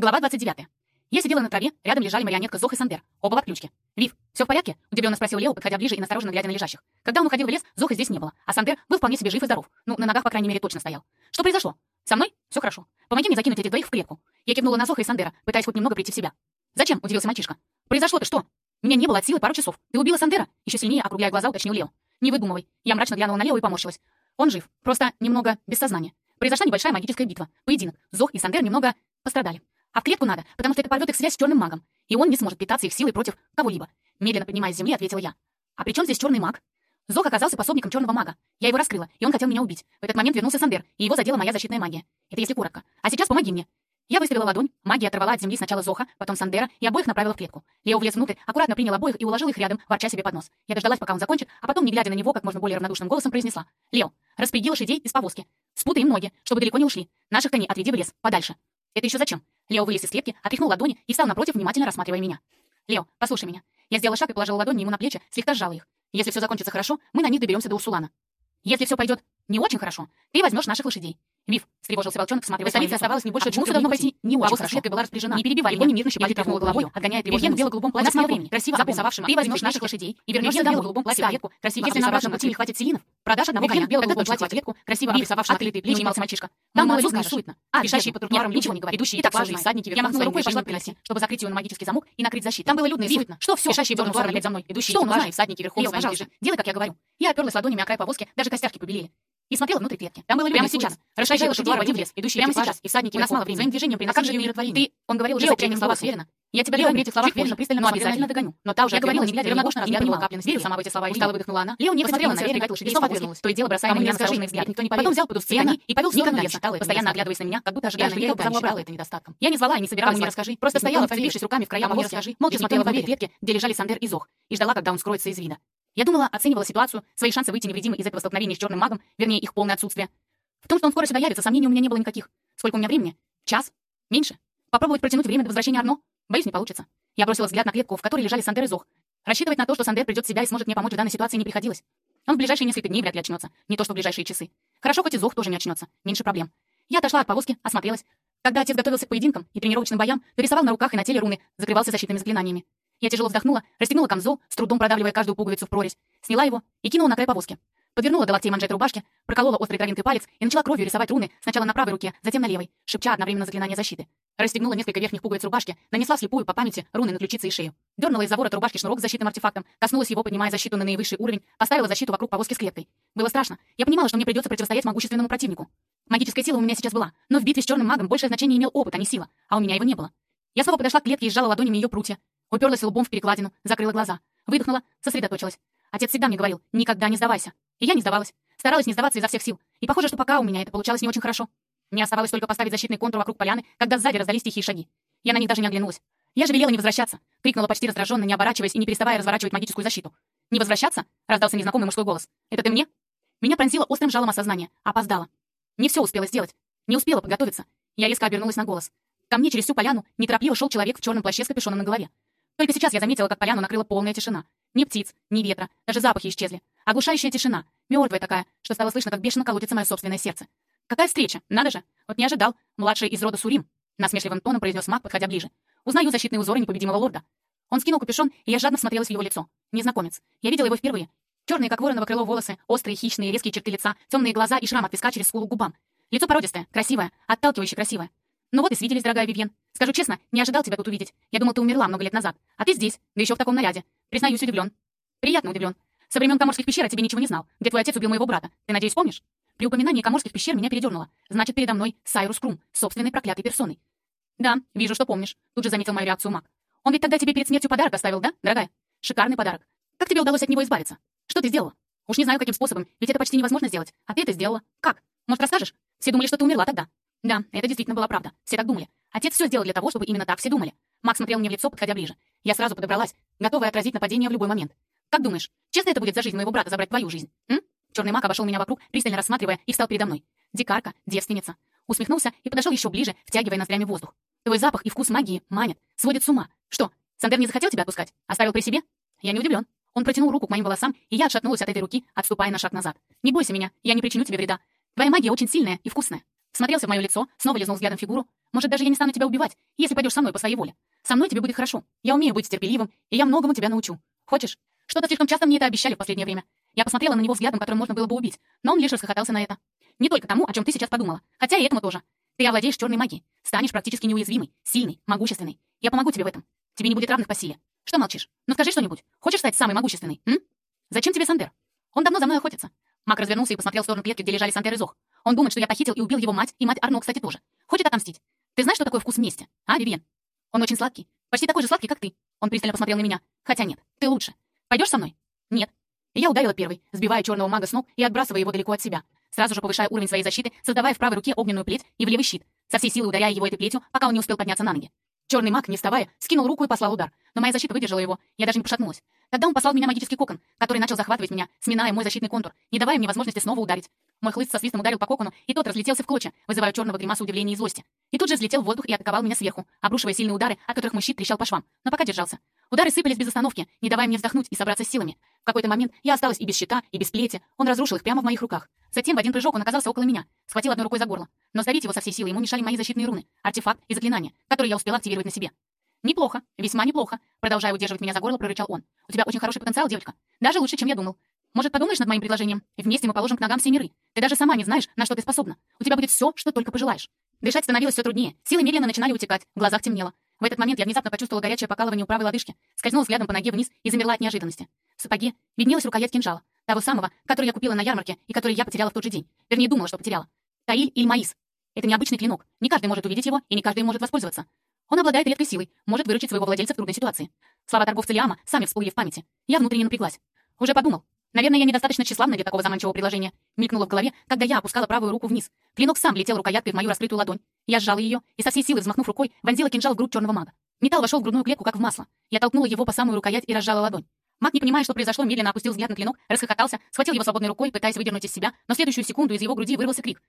Глава 29. Я сидела на траве, рядом лежали марионетка Зох и Сандер, оба в отключке. «Вив, все в порядке?» — удивленно спросил Лео, подходя ближе и настороженно глядя на лежащих. Когда он уходил в лес, Зоха здесь не было, а Сандер был вполне себе жив и здоров. Ну, на ногах, по крайней мере, точно стоял. «Что произошло? Со мной? Все хорошо. Помоги мне закинуть этих двоих в клетку». Я кивнула на Зоха и Сандера, пытаясь хоть немного прийти в себя. «Зачем?» — удивился мальчишка. «Произошло-то что? Меня не было от силы пару часов. Ты убила Сандера?» Еще сильнее, округляя глаза, уточнил Лео. «Не выдумывай». Я мрачно глянула на Лео и поморщилась. Он жив, просто немного без сознания. Произошла небольшая магическая битва, поединок. Зох и Сандер немного пострадали. А в клетку надо, потому что это порвет их связь с черным магом, и он не сможет питаться их силой против кого-либо. Медленно поднимаясь с земли, ответила я. А при чем здесь черный маг? Зох оказался пособником черного мага. Я его раскрыла, и он хотел меня убить. В этот момент вернулся Сандер, и его задела моя защитная магия. Это если коротко. А сейчас помоги мне. Я выставила ладонь, магия оторвала от земли сначала Зоха, потом Сандера, и обоих направила в клетку. Лео влез внутрь, аккуратно принял обоих и уложил их рядом, ворча себе под нос. Я дождалась, пока он закончит, а потом, не глядя на него, как можно более равнодушным голосом произнесла. «Лео, распределил лошадей из повозки. Спутай им ноги, чтобы далеко не ушли. Наших коней отведи в лес, подальше. Это еще зачем? Лео вылез из клетки, отряхнул ладони и встал напротив, внимательно рассматривая меня. «Лео, послушай меня». Я сделала шаг и положила ладони ему на плечи, слегка сжала их. Если все закончится хорошо, мы на них доберемся до Урсулана. Если все пойдет не очень хорошо, ты возьмешь наших лошадей. Вив, встревожился волчонок, всматриваясь в столице оставалось не больше а двух давно пойти. Не очень хорошо. была распоряжена. Не перебивай его, немирно щипали тряхнула головой, отгоняя тревожную мысль. дело голубом платье мало времени. Красиво записавшим. Ты возьмешь наших лошадей и вернешься домой в голубом платье клетку. Красиво Если на обратном пути не хватит селинов, продашь одного коня белого голубом платье клетку. Красиво обрисовавшим отлитые плечи, унимался мальчишка. Там людно и суетно. А, бежащие по тротуарам ничего не говорят. Идущие так важные всадники Я махнула рукой и пошла к пилосе, чтобы закрыть ее на магический замок и накрыть защиту. Там было людно и суетно. Что все? Бежащие по тротуарам опять за мной. Идущие экипажи, всадники верхом своим Делай, как я говорю. Я оперлась ладонями о край повозки, даже костяшки побелели и смотрела внутрь клетки. Там было прямо сейчас. Расширяя лошадей, води в лес, идущие прямо сейчас. И всадники у нас мало времени. Своим движением приносили ее умиротворение. Ты, он говорил уже отчаянных словах уверенно. Я тебя догоню, этих словах уверенно, пристально, но обязательно догоню. Но та уже я говорила, не глядя, равнодушно разглядывала капли Верю сама в эти слова, и устало выдохнула она. Лео не посмотрела на верный лошадей, снова отвернулась. То и дело бросая на меня настороженный взгляд. Никто не поверил. Потом взял под коней и повел в сторону леса, постоянно оглядываясь на меня, как будто ожидая, что я заморала это недостатком. Я не звала и не собиралась, не расскажи. Просто стояла, вцепившись руками в края повозки, молча смотрела в клетки, где лежали Сандер и Зох, и ждала, когда он скроется из вида. Я думала, оценивала ситуацию, свои шансы выйти невредимой из этого столкновения с черным магом, вернее, их полное отсутствие. В том, что он скоро сюда явится, сомнений у меня не было никаких. Сколько у меня времени? Час? Меньше? Попробовать протянуть время до возвращения Арно? Боюсь, не получится. Я бросила взгляд на клетку, в которой лежали Сандер и Зох. Рассчитывать на то, что Сандер придет в себя и сможет мне помочь в данной ситуации, не приходилось. Он в ближайшие несколько дней вряд ли очнется. Не то, что в ближайшие часы. Хорошо, хоть и Зох тоже не очнется. Меньше проблем. Я отошла от повозки, осмотрелась. Когда отец готовился к поединкам и тренировочным боям, нарисовал на руках и на теле руны, закрывался защитными заклинаниями. Я тяжело вздохнула, расстегнула камзол, с трудом продавливая каждую пуговицу в прорезь, сняла его и кинула на край повозки. Подвернула до локтей манжет рубашки, проколола острой травинкой палец и начала кровью рисовать руны сначала на правой руке, затем на левой, шепча одновременно заклинание защиты. Расстегнула несколько верхних пуговиц рубашки, нанесла слепую по памяти руны на ключице и шею. Дернула из-за ворота рубашки шнурок с защитным артефактом, коснулась его, поднимая защиту на наивысший уровень, поставила защиту вокруг повозки с клеткой. Было страшно. Я понимала, что мне придется противостоять могущественному противнику. Магическая сила у меня сейчас была, но в битве с черным магом большее значение имел опыт, а не сила, а у меня его не было. Я снова подошла к клетке и сжала ладонями ее прутья. Уперлась лбом в перекладину, закрыла глаза. Выдохнула, сосредоточилась. Отец всегда мне говорил, никогда не сдавайся. И я не сдавалась. Старалась не сдаваться изо всех сил. И похоже, что пока у меня это получалось не очень хорошо. Мне оставалось только поставить защитный контур вокруг поляны, когда сзади раздались тихие шаги. Я на них даже не оглянулась. Я же велела не возвращаться. Крикнула почти раздраженно, не оборачиваясь и не переставая разворачивать магическую защиту. «Не возвращаться?» — раздался незнакомый мужской голос. «Это ты мне?» Меня пронзило острым жалом осознания. Опоздала. Не все успела сделать. Не успела подготовиться. Я резко обернулась на голос. Ко мне через всю поляну неторопливо шел человек в черном плаще с капюшоном на голове. Только сейчас я заметила, как поляну накрыла полная тишина. Ни птиц, ни ветра, даже запахи исчезли. Оглушающая тишина, мертвая такая, что стало слышно, как бешено колотится мое собственное сердце. Какая встреча, надо же. Вот не ожидал. Младший из рода Сурим. Насмешливым тоном произнес маг, подходя ближе. Узнаю защитные узоры непобедимого лорда. Он скинул капюшон, и я жадно смотрелась в его лицо. Незнакомец. Я видела его впервые. Черные, как вороново крыло, волосы, острые, хищные, резкие черты лица, темные глаза и шрам от виска через скулу губам. Лицо породистое, красивое, отталкивающе красивое. Ну вот и свиделись, дорогая Вивьен. Скажу честно, не ожидал тебя тут увидеть. Я думал, ты умерла много лет назад. А ты здесь, да еще в таком наряде. Признаюсь, удивлен. Приятно удивлен. Со времен Коморских пещер я тебе ничего не знал. Где твой отец убил моего брата. Ты, надеюсь, помнишь? При упоминании Коморских пещер меня передернуло. Значит, передо мной Сайрус Крум, собственной проклятой персоной. Да, вижу, что помнишь. Тут же заметил мою реакцию маг. Он ведь тогда тебе перед смертью подарок оставил, да, дорогая? Шикарный подарок. Как тебе удалось от него избавиться? Что ты сделала? Уж не знаю, каким способом, ведь это почти невозможно сделать. А ты это сделала. Как? Может, расскажешь? Все думали, что ты умерла тогда. Да, это действительно была правда. Все так думали. Отец все сделал для того, чтобы именно так все думали. Макс смотрел мне в лицо, подходя ближе. Я сразу подобралась, готовая отразить нападение в любой момент. Как думаешь, честно это будет за жизнь моего брата забрать твою жизнь? М? Черный маг обошел меня вокруг, пристально рассматривая, и встал передо мной. Дикарка, девственница. Усмехнулся и подошел еще ближе, втягивая ноздрями воздух. Твой запах и вкус магии манят, сводят с ума. Что, Сандер не захотел тебя отпускать? Оставил при себе? Я не удивлен. Он протянул руку к моим волосам, и я отшатнулась от этой руки, отступая на шаг назад. Не бойся меня, я не причиню тебе вреда. Твоя магия очень сильная и вкусная. Смотрелся в мое лицо, снова лизнул взглядом фигуру. Может, даже я не стану тебя убивать, если пойдешь со мной по своей воле. Со мной тебе будет хорошо. Я умею быть терпеливым, и я многому тебя научу. Хочешь? Что-то слишком часто мне это обещали в последнее время. Я посмотрела на него взглядом, которым можно было бы убить, но он лишь расхохотался на это. Не только тому, о чем ты сейчас подумала, хотя и этому тоже. Ты овладеешь черной магией, станешь практически неуязвимой, сильной, могущественной. Я помогу тебе в этом. Тебе не будет равных по силе. Что молчишь? Ну скажи что-нибудь. Хочешь стать самой могущественной, м? Зачем тебе Сандер? Он давно за мной охотится. Мак развернулся и посмотрел в сторону клетки, где лежали Сандер и Зох. Он думает, что я похитил и убил его мать, и мать Арно, кстати, тоже. Хочет отомстить. Ты знаешь, что такое вкус мести? А, Вивьен? Он очень сладкий. Почти такой же сладкий, как ты. Он пристально посмотрел на меня. Хотя нет, ты лучше. Пойдешь со мной? Нет. Я ударила первый, сбивая черного мага с ног и отбрасывая его далеко от себя, сразу же повышая уровень своей защиты, создавая в правой руке огненную плеть и в левый щит, со всей силы ударяя его этой плетью, пока он не успел подняться на ноги. Черный маг, не вставая, скинул руку и послал удар, но моя защита выдержала его, я даже не пошатнулась. Тогда он послал меня магический кокон, который начал захватывать меня, сминая мой защитный контур, не давая мне возможности снова ударить. Мой хлыст со свистом ударил по кокону, и тот разлетелся в клочья, вызывая черного гримаса удивления и злости. И тут же взлетел в воздух и атаковал меня сверху, обрушивая сильные удары, от которых мой щит трещал по швам, но пока держался. Удары сыпались без остановки, не давая мне вздохнуть и собраться с силами. В какой-то момент я осталась и без щита, и без плети. Он разрушил их прямо в моих руках. Затем в один прыжок он оказался около меня, схватил одной рукой за горло. Но сдавить его со всей силы ему мешали мои защитные руны, артефакт и заклинания, которые я успела активировать на себе. «Неплохо, весьма неплохо», — продолжая удерживать меня за горло, прорычал он. «У тебя очень хороший потенциал, девочка. Даже лучше, чем я думал. Может, подумаешь над моим предложением? Вместе мы положим к ногам все миры. Ты даже сама не знаешь, на что ты способна. У тебя будет все, что только пожелаешь». Дышать становилось все труднее. Силы медленно начинали утекать, в глазах темнело. В этот момент я внезапно почувствовала горячее покалывание у правой лодыжки, скользнула взглядом по ноге вниз и замерла от неожиданности. В сапоге виднелась рукоять кинжала, того самого, который я купила на ярмарке и который я потеряла в тот же день. Вернее, думала, что потеряла. Таиль или Маис. Это необычный клинок. Не каждый может увидеть его, и не каждый может воспользоваться. Он обладает редкой силой, может выручить своего владельца в трудной ситуации. Слова торговца Лиама сами всплыли в памяти. Я внутренне напряглась. Уже подумал. Наверное, я недостаточно тщеславна для такого заманчивого предложения. Мелькнуло в голове, когда я опускала правую руку вниз. Клинок сам летел рукояткой в мою раскрытую ладонь. Я сжала ее и со всей силы, взмахнув рукой, вонзила кинжал в грудь черного мага. Металл вошел в грудную клетку, как в масло. Я толкнула его по самую рукоять и разжала ладонь. Маг, не понимая, что произошло, медленно опустил взгляд на клинок, расхохотался, схватил его свободной рукой, пытаясь выдернуть из себя, но следующую секунду из его груди вырвался крик.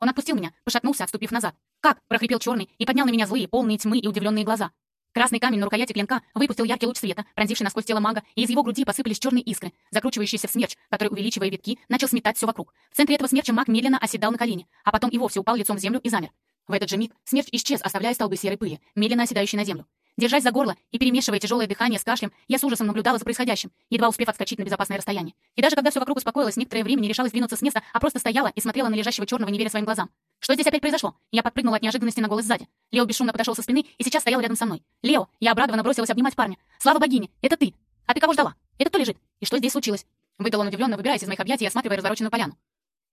Он отпустил меня, пошатнулся, отступив назад. «Как?» — прохрипел черный и поднял на меня злые, полные тьмы и удивленные глаза. Красный камень на рукояти клинка выпустил яркий луч света, пронзивший насквозь тело мага, и из его груди посыпались черные искры, закручивающиеся в смерч, который, увеличивая витки, начал сметать все вокруг. В центре этого смерча маг медленно оседал на колени, а потом и вовсе упал лицом в землю и замер. В этот же миг смерч исчез, оставляя столбы серой пыли, медленно оседающей на землю. Держась за горло и перемешивая тяжелое дыхание с кашлем, я с ужасом наблюдала за происходящим, едва успев отскочить на безопасное расстояние. И даже когда все вокруг успокоилось, некоторое время не решалась двинуться с места, а просто стояла и смотрела на лежащего черного, не веря своим глазам. Что здесь опять произошло? Я подпрыгнула от неожиданности на голос сзади. Лео бесшумно подошел со спины и сейчас стоял рядом со мной. «Лео!» Я обрадованно бросилась обнимать парня. «Слава богине! Это ты! А ты кого ждала? Это кто лежит? И что здесь случилось?» Выдал он удивленно, выбираясь из моих объятий и осматривая развороченную поляну.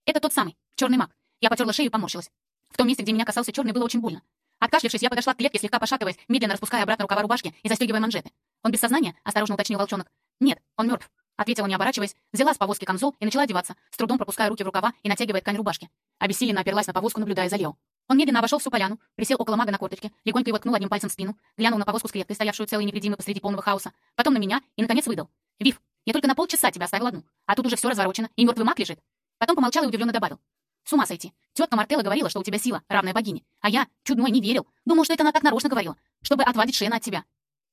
«Это тот самый, черный маг». Я потерла шею и поморщилась. В том месте, где меня касался черный, было очень больно. Откашлившись, я подошла к клетке, слегка пошатываясь, медленно распуская обратно рукава рубашки и застегивая манжеты. «Он без сознания?» — осторожно уточнил волчонок. «Нет, он мертв», — ответила, не оборачиваясь, взяла с повозки камзол и начала одеваться, с трудом пропуская руки в рукава и натягивая ткань рубашки. Обессиленно оперлась на повозку, наблюдая за Лео. Он медленно обошел всю поляну, присел около мага на корточке, легонько его ткнул одним пальцем в спину, глянул на повозку с клеткой, стоявшую целой и невредимой посреди полного хаоса, потом на меня и, наконец, выдал. «Вив, я только на полчаса тебя оставил одну, а тут уже все разворочено, и мертвый маг лежит». Потом помолчал и удивленно добавил. С ума сойти. Тетка Мартелла говорила, что у тебя сила, равная богине. А я, чудной, не верил. Думал, что это она так нарочно говорила, чтобы отвадить Шена от тебя.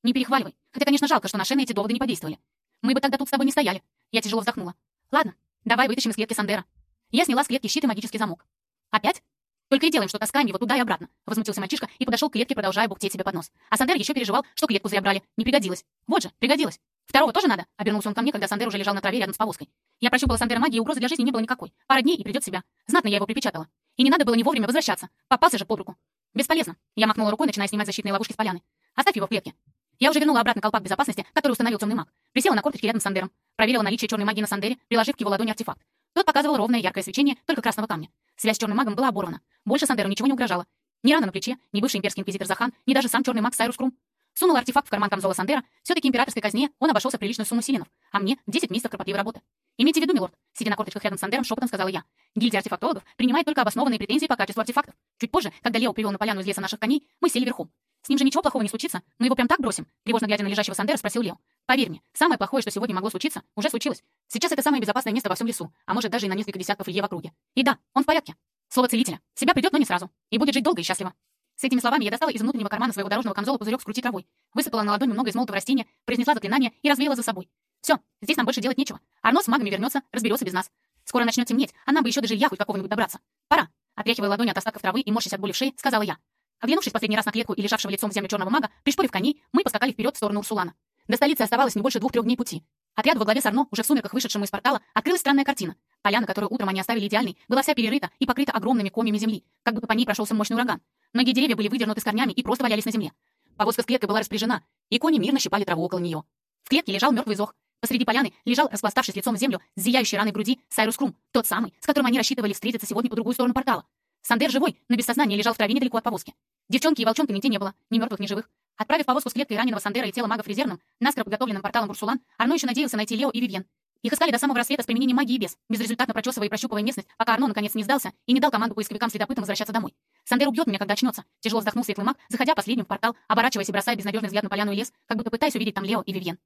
Не перехваливай. Хотя, конечно, жалко, что на Шена эти доводы не подействовали. Мы бы тогда тут с тобой не стояли. Я тяжело вздохнула. Ладно, давай вытащим из клетки Сандера. Я сняла с клетки щит и магический замок. Опять? Только и делаем, что таскаем его туда и обратно. Возмутился мальчишка и подошел к клетке, продолжая бухтеть себе под нос. А Сандер еще переживал, что клетку зря брали. Не пригодилось. Вот же, пригодилось. Второго тоже надо? Обернулся он ко мне, когда Сандер уже лежал на траве рядом с повозкой. Я прощупала Сандера магией, и угрозы для жизни не было никакой. Пара дней и придет в себя. Знатно я его припечатала. И не надо было не вовремя возвращаться. Попался же под руку. Бесполезно. Я махнула рукой, начиная снимать защитные ловушки с поляны. Оставь его в клетке. Я уже вернула обратно колпак безопасности, который установил темный маг. Присела на корточки рядом с Сандером. Проверила наличие черной магии на Сандере, приложив к его ладони артефакт. Тот показывал ровное яркое свечение, только красного камня. Связь с черным магом была оборвана. Больше Сандеру ничего не угрожало. Ни рана на плече, ни бывший имперский инквизитор Захан, ни даже сам черный маг Сайрус Крум. Сунул артефакт в карман камзола Сандера. Все-таки императорской казне он обошелся приличную сумму силенов, а мне — 10 месяцев кропотливой работы. Имейте в виду, милорд, сидя на корточках рядом с Сандером, шепотом сказала я. Гильдия артефактологов принимает только обоснованные претензии по качеству артефактов. Чуть позже, когда Лео привел на поляну из леса наших коней, мы сели верхом. С ним же ничего плохого не случится, мы его прям так бросим. Тревожно глядя на лежащего Сандера, спросил Лео. Поверь мне, самое плохое, что сегодня могло случиться, уже случилось. Сейчас это самое безопасное место во всем лесу, а может даже и на несколько десятков лье в округе. И да, он в порядке. Слово целителя. Себя придет, но не сразу. И будет жить долго и счастливо. С этими словами я достала из внутреннего кармана своего дорожного камзола пузырек с крути травой, высыпала на ладонь немного измолотого растения, произнесла заклинание и развеяла за собой. Все, здесь нам больше делать нечего. Арно с магами вернется, разберется без нас. Скоро начнет темнеть, а нам бы еще даже я хоть какого-нибудь добраться. Пора. Отряхивая ладони от остатков травы и морщась от боли в шее, сказала я. Оглянувшись последний раз на клетку и лежавшего лицом в землю черного мага, пришпорив коней, мы поскакали вперед в сторону Урсулана. До столицы оставалось не больше двух-трех дней пути. Отряду во главе с Арно, уже в сумерках вышедшему из портала, открылась странная картина. Поляна, которую утром они оставили идеальной, была вся перерыта и покрыта огромными комьями земли, как бы по ней прошелся мощный ураган. Многие деревья были выдернуты с корнями и просто валялись на земле. Повозка с клеткой была распряжена, и кони мирно щипали траву около нее. В клетке лежал мертвый зох. Посреди поляны лежал, распластавшись лицом в землю, с зияющей раной груди, Сайрус Крум, тот самый, с которым они рассчитывали встретиться сегодня по другую сторону портала. Сандер живой, но без сознания лежал в траве недалеко от повозки. Девчонки и волчонка нигде не было, ни мертвых, ни живых. Отправив повозку с клеткой раненого Сандера и тело мага фрезерным, наскоро подготовленным порталом Урсулан, Арно еще надеялся найти Лео и Вивьен. Их искали до самого рассвета с применением магии без, безрезультатно прочесывая и прощупывая местность, пока Арно наконец не сдался и не дал команду поисковикам-следопытам возвращаться домой. Сандер убьет меня, когда очнется. Тяжело вздохнул светлый маг, заходя последним в портал, оборачиваясь и бросая безнадежный взгляд на поляну и лес, как будто пытаясь увидеть там Лео и Вивьен.